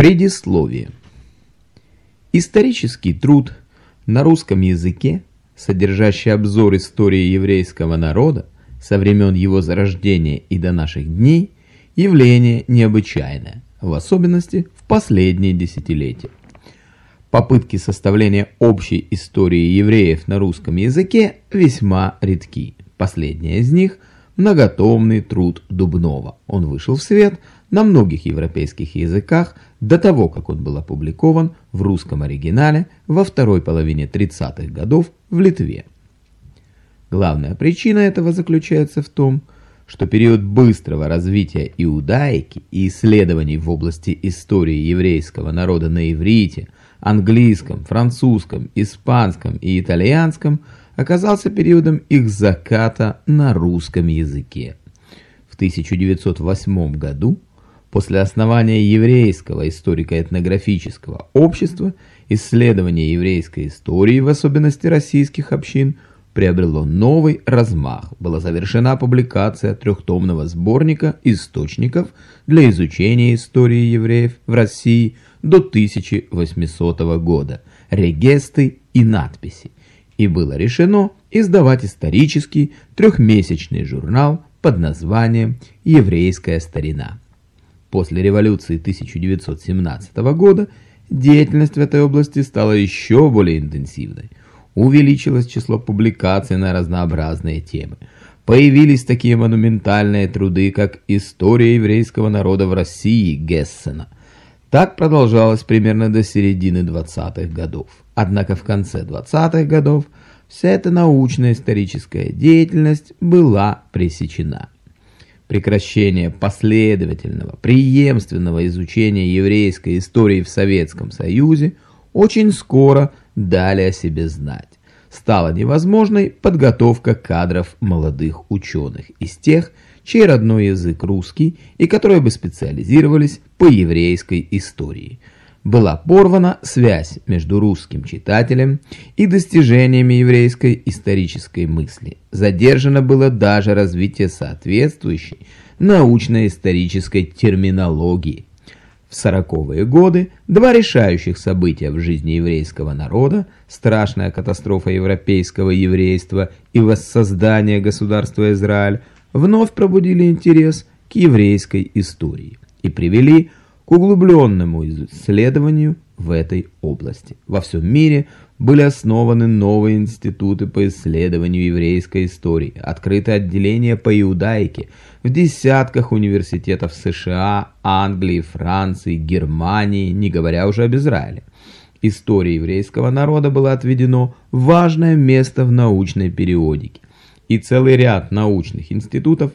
Предисловие. Исторический труд на русском языке, содержащий обзор истории еврейского народа со времен его зарождения и до наших дней, явление необычайное, в особенности в последние десятилетия. Попытки составления общей истории евреев на русском языке весьма редки. Последняя из них – многотомный труд Дубнова. Он вышел в свет на многих европейских языках до того, как он был опубликован в русском оригинале во второй половине 30-х годов в Литве. Главная причина этого заключается в том, что период быстрого развития иудаики и исследований в области истории еврейского народа на иврите, английском, французском, испанском и итальянском оказался периодом их заката на русском языке. В 1908 году После основания еврейского историко-этнографического общества исследование еврейской истории, в особенности российских общин, приобрело новый размах. Была завершена публикация трехтомного сборника источников для изучения истории евреев в России до 1800 года, регесты и надписи. И было решено издавать исторический трехмесячный журнал под названием «Еврейская старина». После революции 1917 года деятельность в этой области стала еще более интенсивной. Увеличилось число публикаций на разнообразные темы. Появились такие монументальные труды, как «История еврейского народа в России» Гессена. Так продолжалось примерно до середины 20-х годов. Однако в конце 20-х годов вся эта научная историческая деятельность была пресечена прекращение последовательного, преемственного изучения еврейской истории в Советском Союзе очень скоро дали о себе знать. Стала невозможной подготовка кадров молодых ученых из тех, чей родной язык русский и которые бы специализировались по еврейской истории – была порвана связь между русским читателем и достижениями еврейской исторической мысли. Задержано было даже развитие соответствующей научно-исторической терминологии. В сороковые годы два решающих события в жизни еврейского народа, страшная катастрофа европейского еврейства и воссоздание государства Израиль, вновь пробудили интерес к еврейской истории и привели к к углубленному исследованию в этой области. Во всем мире были основаны новые институты по исследованию еврейской истории, открыты отделения по иудаике в десятках университетов США, Англии, Франции, Германии, не говоря уже об Израиле. Истории еврейского народа было отведено важное место в научной периодике, и целый ряд научных институтов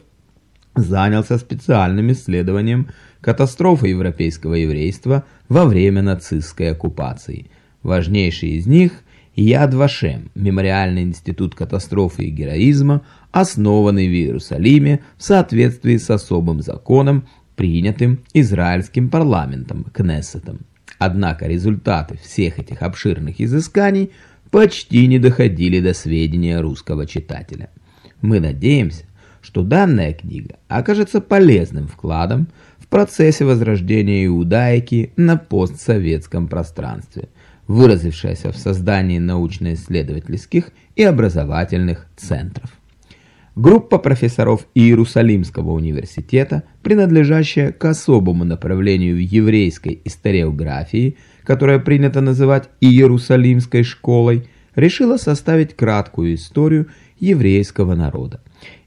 занялся специальным исследованием катастрофы европейского еврейства во время нацистской оккупации. Важнейший из них – Яд Вашем, мемориальный институт катастрофы и героизма, основанный в Иерусалиме в соответствии с особым законом, принятым израильским парламентом, Кнессетом. Однако результаты всех этих обширных изысканий почти не доходили до сведения русского читателя. Мы надеемся, что данная книга окажется полезным вкладом в процессе возрождения иудаики на постсоветском пространстве, выразившаяся в создании научно-исследовательских и образовательных центров. Группа профессоров Иерусалимского университета, принадлежащая к особому направлению еврейской историографии, которое принято называть Иерусалимской школой, решила составить краткую историю еврейского народа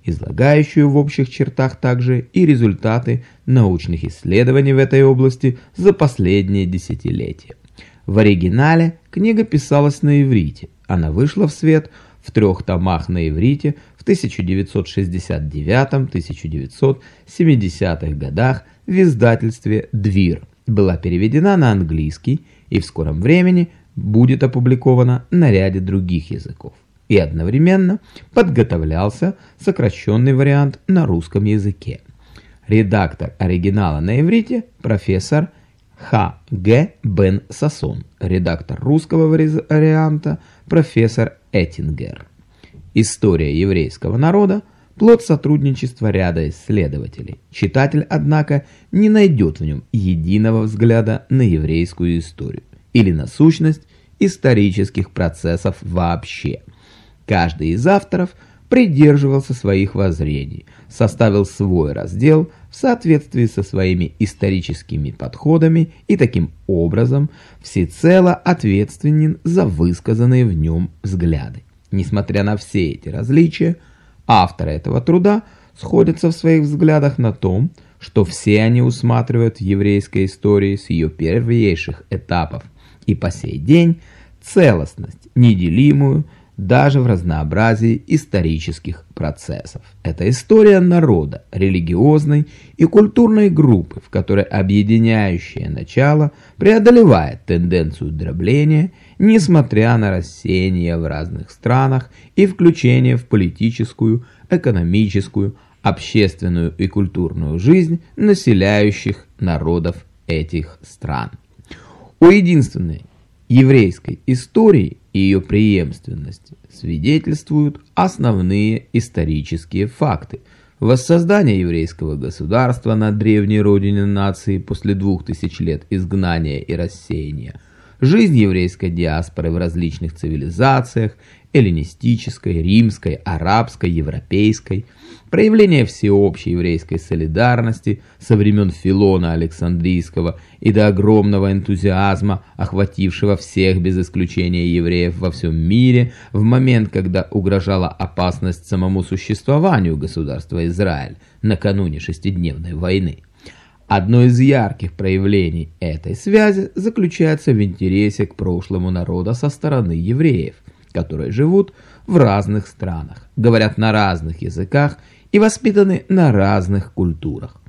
излагающую в общих чертах также и результаты научных исследований в этой области за последние десятилетия. В оригинале книга писалась на иврите, она вышла в свет в трех томах на иврите в 1969-1970-х годах в издательстве «Двир», была переведена на английский и в скором времени будет опубликована на ряде других языков и одновременно подготовлялся сокращенный вариант на русском языке. Редактор оригинала на иврите – профессор Х. Г. Бен Сасон, редактор русского варианта – профессор Эттингер. История еврейского народа плод сотрудничества ряда исследователей. Читатель, однако, не найдет в нем единого взгляда на еврейскую историю или на сущность исторических процессов вообще. Каждый из авторов придерживался своих воззрений, составил свой раздел в соответствии со своими историческими подходами и таким образом всецело ответственен за высказанные в нем взгляды. Несмотря на все эти различия, авторы этого труда сходятся в своих взглядах на том, что все они усматривают в еврейской истории с ее первейших этапов и по сей день целостность, неделимую, даже в разнообразии исторических процессов. Это история народа, религиозной и культурной группы, в которой объединяющее начало преодолевает тенденцию дробления, несмотря на рассеяние в разных странах и включение в политическую, экономическую, общественную и культурную жизнь населяющих народов этих стран. У единственной еврейской истории ее преемственности свидетельствуют основные исторические факты. Воссоздание еврейского государства на древней родине нации после двух тысяч лет изгнания и рассеяния, жизнь еврейской диаспоры в различных цивилизациях, эллинистической, римской, арабской, европейской, проявление всеобщей еврейской солидарности со времен Филона Александрийского и до огромного энтузиазма, охватившего всех без исключения евреев во всем мире в момент, когда угрожала опасность самому существованию государства Израиль накануне шестидневной войны. Одно из ярких проявлений этой связи заключается в интересе к прошлому народа со стороны евреев – которые живут в разных странах, говорят на разных языках и воспитаны на разных культурах.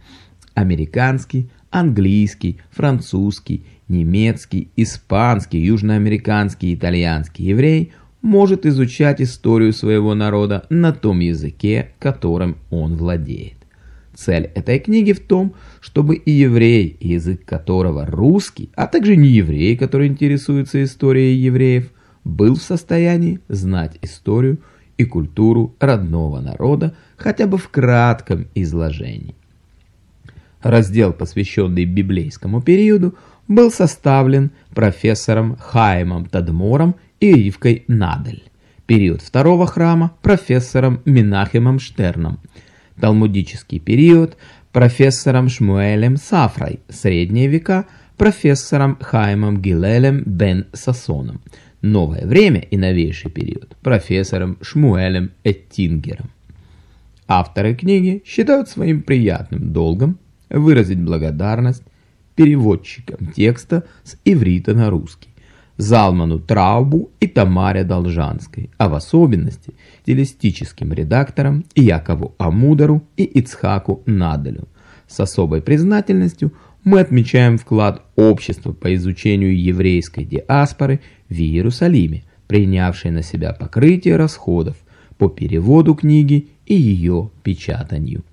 Американский, английский, французский, немецкий, испанский, южноамериканский, итальянский еврей может изучать историю своего народа на том языке, которым он владеет. Цель этой книги в том, чтобы и еврей, язык которого русский, а также не еврей, который интересуется историей евреев, был в состоянии знать историю и культуру родного народа хотя бы в кратком изложении. Раздел, посвященный библейскому периоду, был составлен профессором Хаймом Тадмором и Ривкой Надель. Период второго храма – профессором Минахемом Штерном. Талмудический период – профессором Шмуэлем Сафрой. Средние века – профессором Хаймом Гилелем Бен Сасоном новое время и новейший период профессором Шмуэлем Эттингером. Авторы книги считают своим приятным долгом выразить благодарность переводчикам текста с иврита на русский, Залману Траубу и Тамаре Должанской, а в особенности стилистическим редакторам Якову Амудару и Ицхаку Наделю. С особой признательностью – мы отмечаем вклад общества по изучению еврейской диаспоры в Иерусалиме, принявшей на себя покрытие расходов по переводу книги и ее печатанию.